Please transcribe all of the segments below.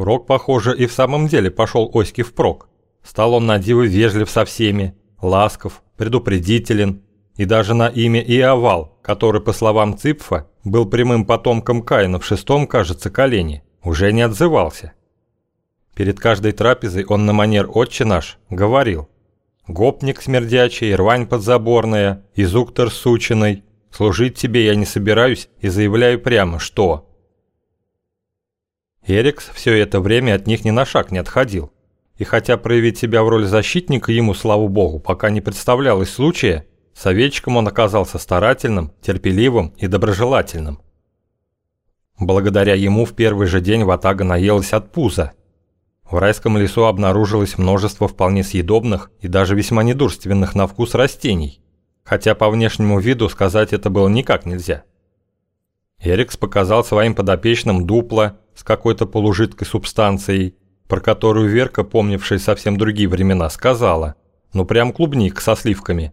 Урок, похоже, и в самом деле пошел Оське впрок. Стал он на диво вежлив со всеми, ласков, предупредителен, и даже на имя Иовал, который, по словам Ципфа, был прямым потомком Каина в шестом, кажется, колене, уже не отзывался. Перед каждой трапезой он на манер «Отче наш» говорил «Гопник смердячий, рвань подзаборная, изуктор сучиной, служить тебе я не собираюсь и заявляю прямо, что...» Эрикс все это время от них ни на шаг не отходил. И хотя проявить себя в роли защитника ему, слава богу, пока не представлялось случая, советчиком он оказался старательным, терпеливым и доброжелательным. Благодаря ему в первый же день Ватага наелась от пуза. В райском лесу обнаружилось множество вполне съедобных и даже весьма недурственных на вкус растений, хотя по внешнему виду сказать это было никак нельзя. Эрикс показал своим подопечным дупло с какой-то полужидкой субстанцией, про которую Верка, помнившая совсем другие времена, сказала, ну прям клубник со сливками.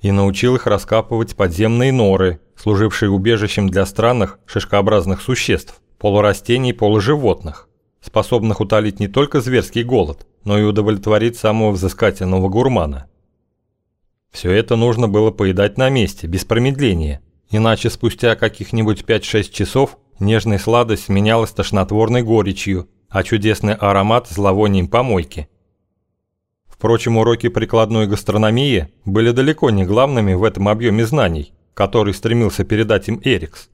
И научил их раскапывать подземные норы, служившие убежищем для странных шишкообразных существ, полурастений полуживотных, способных утолить не только зверский голод, но и удовлетворить самого взыскательного гурмана. Все это нужно было поедать на месте, без промедления, иначе спустя каких-нибудь 5-6 часов нежная сладость сменялась тошнотворной горечью, а чудесный аромат – зловонием помойки. Впрочем, уроки прикладной гастрономии были далеко не главными в этом объеме знаний, который стремился передать им Эрикс.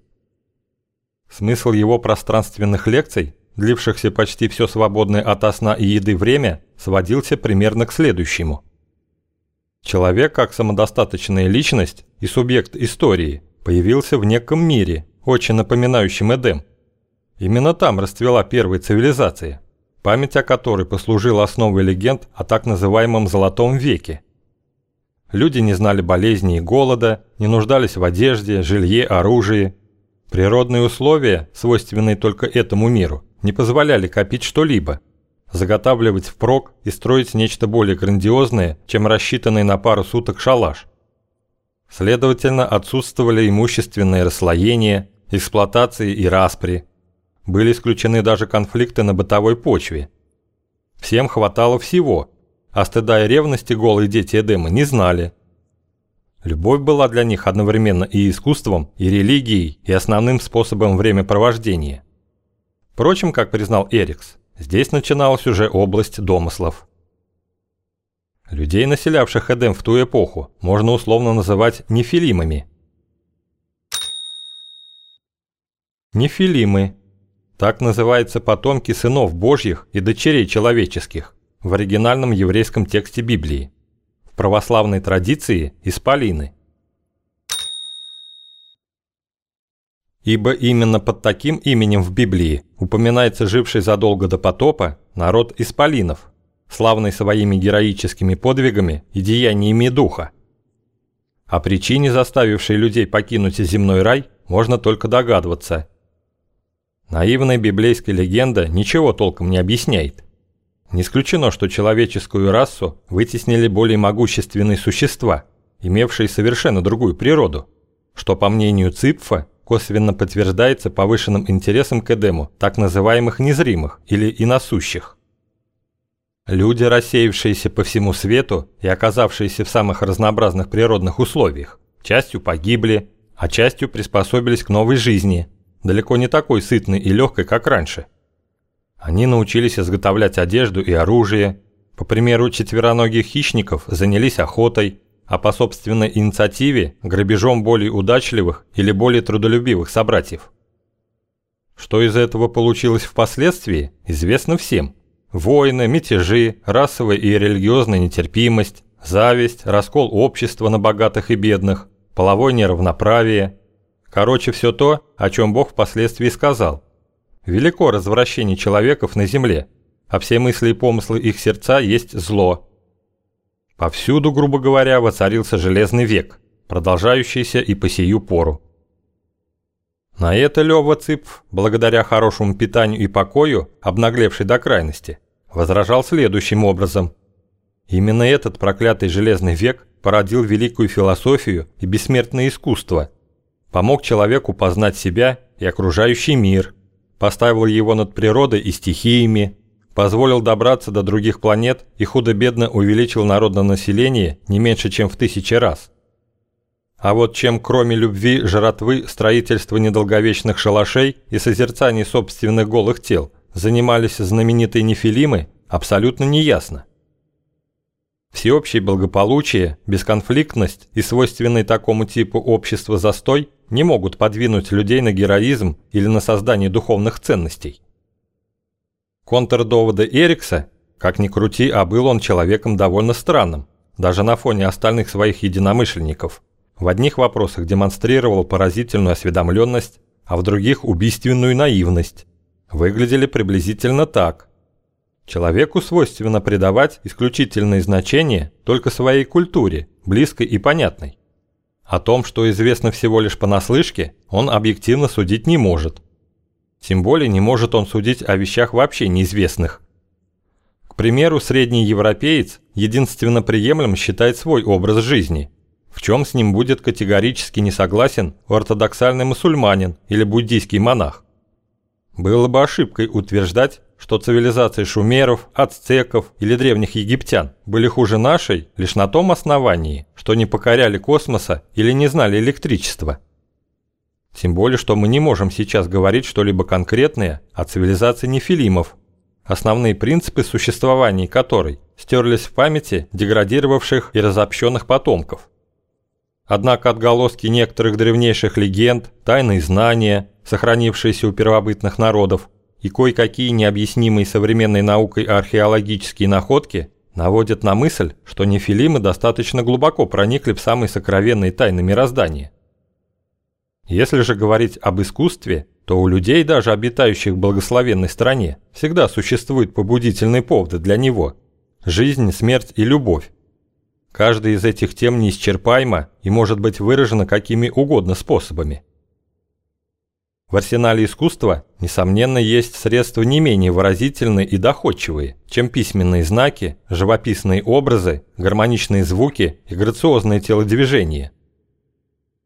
Смысл его пространственных лекций, длившихся почти все свободное от сна и еды время, сводился примерно к следующему. Человек, как самодостаточная личность и субъект истории, появился в неком мире, очень напоминающем Эдем. Именно там расцвела первая цивилизация, память о которой послужила основой легенд о так называемом «золотом веке». Люди не знали болезней и голода, не нуждались в одежде, жилье, оружии. Природные условия, свойственные только этому миру, не позволяли копить что-либо, заготавливать впрок и строить нечто более грандиозное, чем рассчитанный на пару суток шалаш. Следовательно, отсутствовали имущественные расслоения, эксплуатации и распри. Были исключены даже конфликты на бытовой почве. Всем хватало всего, а стыда и ревности голые дети Эдема не знали. Любовь была для них одновременно и искусством, и религией, и основным способом времяпровождения. Впрочем, как признал Эрикс, здесь начиналась уже область домыслов. Людей, населявших Эдем в ту эпоху, можно условно называть нефилимами. Нефилимы – так называются потомки сынов Божьих и дочерей человеческих в оригинальном еврейском тексте Библии. В православной традиции – исполины. Ибо именно под таким именем в Библии упоминается живший задолго до потопа народ исполинов, славный своими героическими подвигами и деяниями духа. О причине, заставившей людей покинуть земной рай, можно только догадываться. Наивная библейская легенда ничего толком не объясняет. Не исключено, что человеческую расу вытеснили более могущественные существа, имевшие совершенно другую природу, что, по мнению Ципфа, косвенно подтверждается повышенным интересом к Эдему так называемых незримых или иносущих. Люди, рассеявшиеся по всему свету и оказавшиеся в самых разнообразных природных условиях, частью погибли, а частью приспособились к новой жизни, далеко не такой сытной и легкой, как раньше – они научились изготовлять одежду и оружие, по примеру четвероногих хищников занялись охотой, а по собственной инициативе – грабежом более удачливых или более трудолюбивых собратьев. Что из этого получилось впоследствии, известно всем. Войны, мятежи, расовая и религиозная нетерпимость, зависть, раскол общества на богатых и бедных, половое неравноправие. Короче, все то, о чем Бог впоследствии сказал. Велико развращение человеков на земле, а все мысли и помыслы их сердца есть зло. Повсюду, грубо говоря, воцарился железный век, продолжающийся и по сию пору. На это Лёва Цып, благодаря хорошему питанию и покою, обнаглевший до крайности, возражал следующим образом. Именно этот проклятый железный век породил великую философию и бессмертное искусство, помог человеку познать себя и окружающий мир – поставил его над природой и стихиями, позволил добраться до других планет и худо-бедно увеличил народное население не меньше, чем в тысячи раз. А вот чем кроме любви, жратвы, строительства недолговечных шалашей и созерцания собственных голых тел занимались знаменитые нефилимы, абсолютно неясно. Всеобщее благополучие, бесконфликтность и свойственный такому типу общества застой не могут подвинуть людей на героизм или на создание духовных ценностей. Контрдоводы Эрикса, как ни крути, а был он человеком довольно странным, даже на фоне остальных своих единомышленников. В одних вопросах демонстрировал поразительную осведомленность, а в других – убийственную наивность. Выглядели приблизительно так – Человеку свойственно придавать исключительное значение только своей культуре, близкой и понятной. О том, что известно всего лишь понаслышке, он объективно судить не может. Тем более не может он судить о вещах вообще неизвестных. К примеру, средний европеец единственно приемлем считает свой образ жизни, в чем с ним будет категорически не согласен ортодоксальный мусульманин или буддийский монах. Было бы ошибкой утверждать, что цивилизации шумеров, ацтеков или древних египтян были хуже нашей лишь на том основании, что не покоряли космоса или не знали электричества. Тем более, что мы не можем сейчас говорить что-либо конкретное о цивилизации нефилимов, основные принципы существования которой стерлись в памяти деградировавших и разобщенных потомков. Однако отголоски некоторых древнейших легенд, тайные знания, сохранившиеся у первобытных народов, и кое-какие необъяснимые современной наукой археологические находки наводят на мысль, что нефилимы достаточно глубоко проникли в самые сокровенные тайны мироздания. Если же говорить об искусстве, то у людей, даже обитающих в благословенной стране, всегда существуют побудительные поводы для него – жизнь, смерть и любовь. Каждая из этих тем неисчерпаема и может быть выражена какими угодно способами – в арсенале искусства, несомненно, есть средства не менее выразительные и доходчивые, чем письменные знаки, живописные образы, гармоничные звуки и грациозные телодвижения.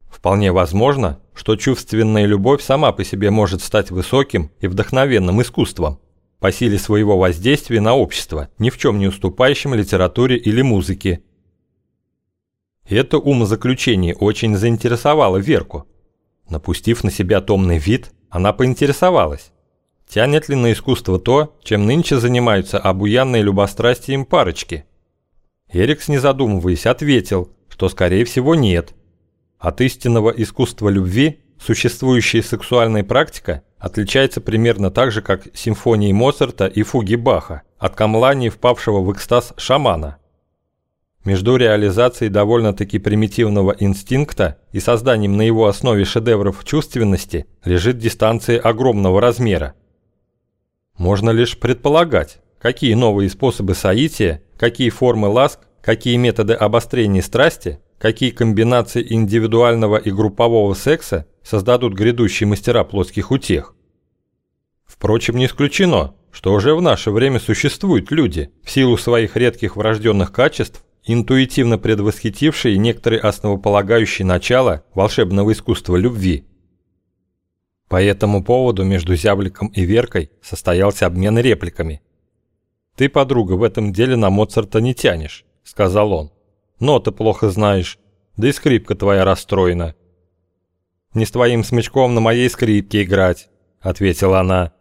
Вполне возможно, что чувственная любовь сама по себе может стать высоким и вдохновенным искусством, по силе своего воздействия на общество, ни в чем не уступающим литературе или музыке. Это умозаключение очень заинтересовало Верку, Напустив на себя томный вид, она поинтересовалась, тянет ли на искусство то, чем нынче занимаются обуянные любострастием парочки. Эрикс, не задумываясь, ответил, что скорее всего нет. От истинного искусства любви существующая сексуальная практика отличается примерно так же, как симфонии Моцарта и фуги Баха от камлани впавшего в экстаз шамана. Между реализацией довольно-таки примитивного инстинкта и созданием на его основе шедевров чувственности лежит дистанция огромного размера. Можно лишь предполагать, какие новые способы соития, какие формы ласк, какие методы обострения страсти, какие комбинации индивидуального и группового секса создадут грядущие мастера плотских утех. Впрочем, не исключено, что уже в наше время существуют люди, в силу своих редких врожденных качеств, интуитивно предвосхитившие некоторые основополагающие начала волшебного искусства любви. По этому поводу между Зябликом и Веркой состоялся обмен репликами. «Ты, подруга, в этом деле на Моцарта не тянешь», — сказал он. «Ноты плохо знаешь, да и скрипка твоя расстроена». «Не с твоим смычком на моей скрипке играть», — ответила она.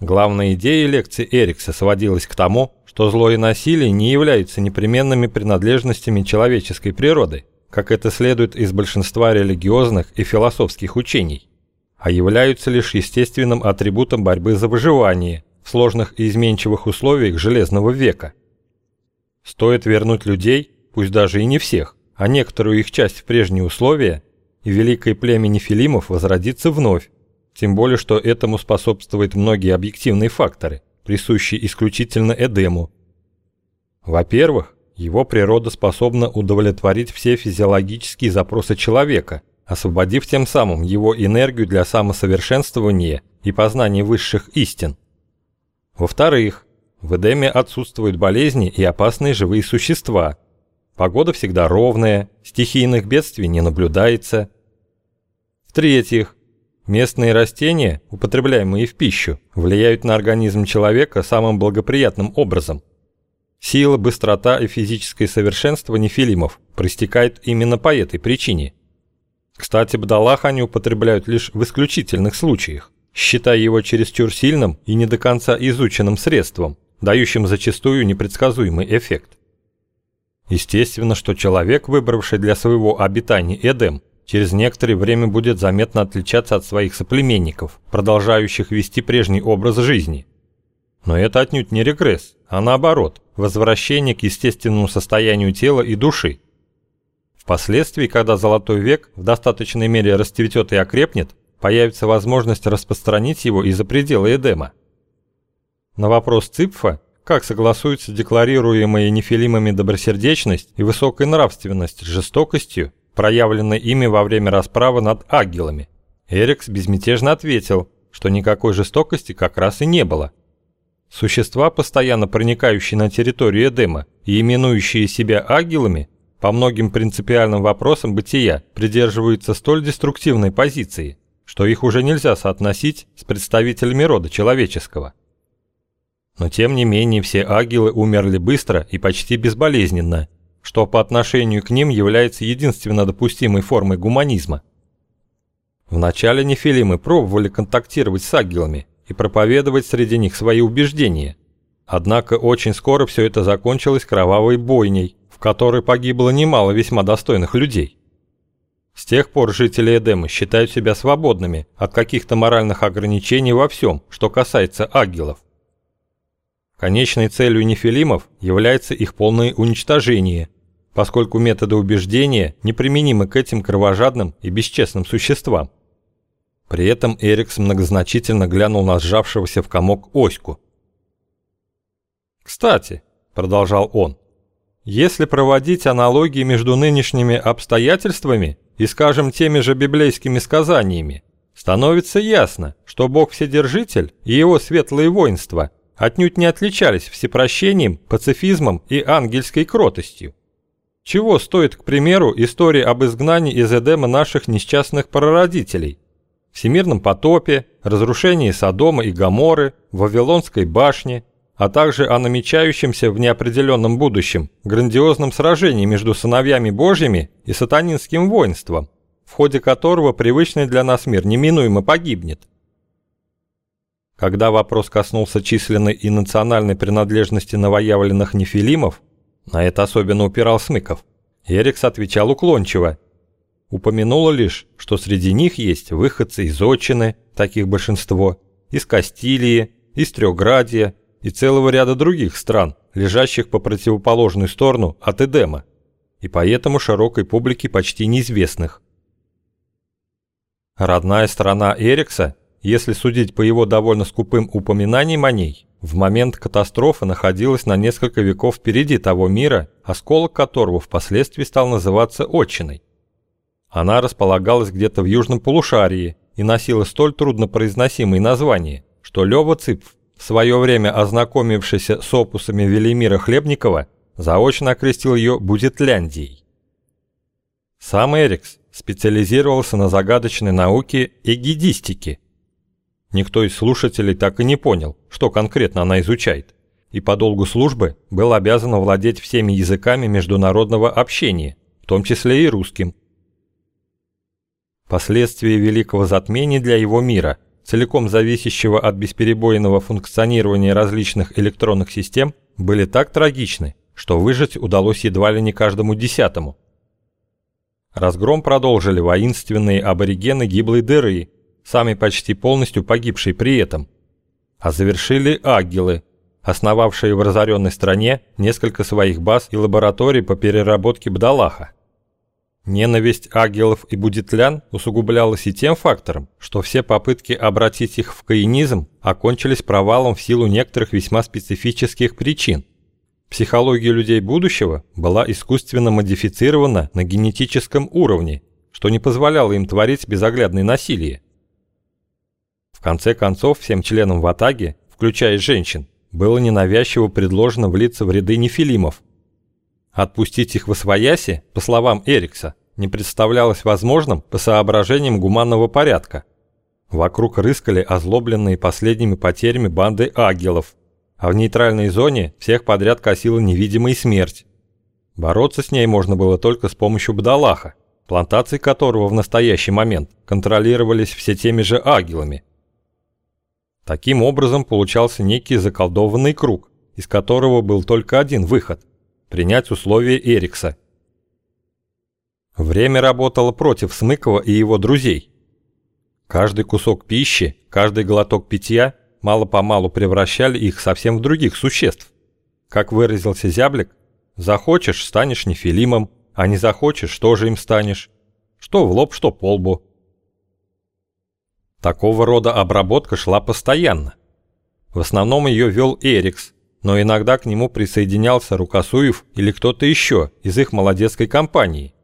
Главная идея лекции Эрикса сводилась к тому, что зло и насилие не являются непременными принадлежностями человеческой природы, как это следует из большинства религиозных и философских учений, а являются лишь естественным атрибутом борьбы за выживание в сложных и изменчивых условиях Железного века. Стоит вернуть людей, пусть даже и не всех, а некоторую их часть в прежние условия, и великое племя нефилимов возродится вновь, тем более, что этому способствуют многие объективные факторы, присущие исключительно Эдему. Во-первых, его природа способна удовлетворить все физиологические запросы человека, освободив тем самым его энергию для самосовершенствования и познания высших истин. Во-вторых, в Эдеме отсутствуют болезни и опасные живые существа. Погода всегда ровная, стихийных бедствий не наблюдается. В-третьих, Местные растения, употребляемые в пищу, влияют на организм человека самым благоприятным образом. Сила, быстрота и физическое совершенство нефилимов проистекают именно по этой причине. Кстати, бдалах они употребляют лишь в исключительных случаях, считая его чересчур сильным и не до конца изученным средством, дающим зачастую непредсказуемый эффект. Естественно, что человек, выбравший для своего обитания Эдем, через некоторое время будет заметно отличаться от своих соплеменников, продолжающих вести прежний образ жизни. Но это отнюдь не регресс, а наоборот, возвращение к естественному состоянию тела и души. Впоследствии, когда золотой век в достаточной мере расцветет и окрепнет, появится возможность распространить его и за пределы Эдема. На вопрос Ципфа, как согласуются декларируемые нефилимами добросердечность и высокая нравственность с жестокостью, проявленной ими во время расправы над агилами. Эрикс безмятежно ответил, что никакой жестокости как раз и не было. Существа, постоянно проникающие на территорию Эдема и именующие себя агилами, по многим принципиальным вопросам бытия придерживаются столь деструктивной позиции, что их уже нельзя соотносить с представителями рода человеческого. Но тем не менее все агилы умерли быстро и почти безболезненно, что по отношению к ним является единственно допустимой формой гуманизма. Вначале нефилимы пробовали контактировать с агилами и проповедовать среди них свои убеждения. Однако очень скоро все это закончилось кровавой бойней, в которой погибло немало весьма достойных людей. С тех пор жители Эдема считают себя свободными от каких-то моральных ограничений во всем, что касается агилов. Конечной целью нефилимов является их полное уничтожение, поскольку методы убеждения неприменимы к этим кровожадным и бесчестным существам. При этом Эрикс многозначительно глянул на сжавшегося в комок Оську. «Кстати», — продолжал он, — «если проводить аналогии между нынешними обстоятельствами и, скажем, теми же библейскими сказаниями, становится ясно, что Бог Вседержитель и его светлые воинства отнюдь не отличались всепрощением, пацифизмом и ангельской кротостью. Чего стоит, к примеру, история об изгнании из Эдема наших несчастных прародителей? Всемирном потопе, разрушении Содома и Гоморы, Вавилонской башне, а также о намечающемся в неопределенном будущем грандиозном сражении между сыновьями Божьими и сатанинским воинством, в ходе которого привычный для нас мир неминуемо погибнет. Когда вопрос коснулся численной и национальной принадлежности новоявленных нефилимов, на это особенно упирал Смыков. Эрикс отвечал уклончиво. Упомянула лишь, что среди них есть выходцы из Отчины, таких большинство, из Кастилии, из Трехградия и целого ряда других стран, лежащих по противоположную сторону от Эдема, и поэтому широкой публике почти неизвестных. Родная страна Эрикса, если судить по его довольно скупым упоминаниям о ней, в момент катастрофы находилась на несколько веков впереди того мира, осколок которого впоследствии стал называться Отчиной. Она располагалась где-то в южном полушарии и носила столь труднопроизносимые названия, что Лёва Цыпф, в свое время ознакомившийся с опусами Велимира Хлебникова, заочно окрестил ее Будетляндией. Сам Эрикс специализировался на загадочной науке эгидистике – Никто из слушателей так и не понял, что конкретно она изучает, и по долгу службы был обязан владеть всеми языками международного общения, в том числе и русским. Последствия великого затмения для его мира, целиком зависящего от бесперебойного функционирования различных электронных систем, были так трагичны, что выжить удалось едва ли не каждому десятому. Разгром продолжили воинственные аборигены гиблой дыры, сами почти полностью погибшие при этом, а завершили агилы, основавшие в разоренной стране несколько своих баз и лабораторий по переработке бдалаха. Ненависть агилов и будетлян усугублялась и тем фактором, что все попытки обратить их в каинизм окончились провалом в силу некоторых весьма специфических причин. Психология людей будущего была искусственно модифицирована на генетическом уровне, что не позволяло им творить безоглядное насилие. Конце концов, всем членам Ватаги, включая женщин, было ненавязчиво предложено влиться в ряды нефилимов. Отпустить их в освояси, по словам Эрикса, не представлялось возможным по соображениям гуманного порядка. Вокруг рыскали озлобленные последними потерями банды агелов, а в нейтральной зоне всех подряд косила невидимая смерть. Бороться с ней можно было только с помощью Бдалаха, плантации которого в настоящий момент контролировались все теми же агелами. Таким образом получался некий заколдованный круг, из которого был только один выход – принять условия Эрикса. Время работало против Смыкова и его друзей. Каждый кусок пищи, каждый глоток питья мало-помалу превращали их совсем в других существ. Как выразился Зяблик, захочешь – станешь нефилимом, а не захочешь – тоже им станешь. Что в лоб, что по лбу. Такого рода обработка шла постоянно. В основном ее вел Эрикс, но иногда к нему присоединялся Рукосуев или кто-то еще из их молодецкой компании.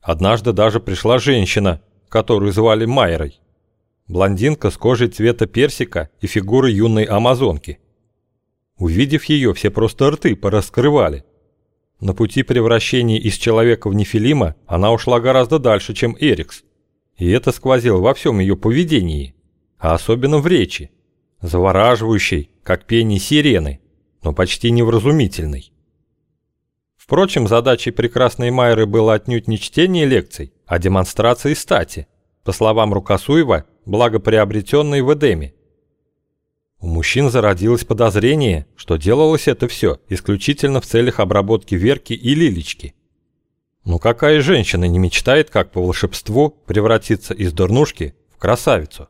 Однажды даже пришла женщина, которую звали Майрой. Блондинка с кожей цвета персика и фигурой юной амазонки. Увидев ее, все просто рты пораскрывали. На пути превращения из человека в нефилима она ушла гораздо дальше, чем Эрикс. И это сквозило во всем ее поведении, а особенно в речи, завораживающей, как пение сирены, но почти невразумительной. Впрочем, задачей прекрасной Майры было отнюдь не чтение лекций, а демонстрация стати, по словам Рукосуева, благоприобретенной в Эдеме. У мужчин зародилось подозрение, что делалось это все исключительно в целях обработки Верки и Лилечки. Ну какая женщина не мечтает, как по волшебству, превратиться из дурнушки в красавицу?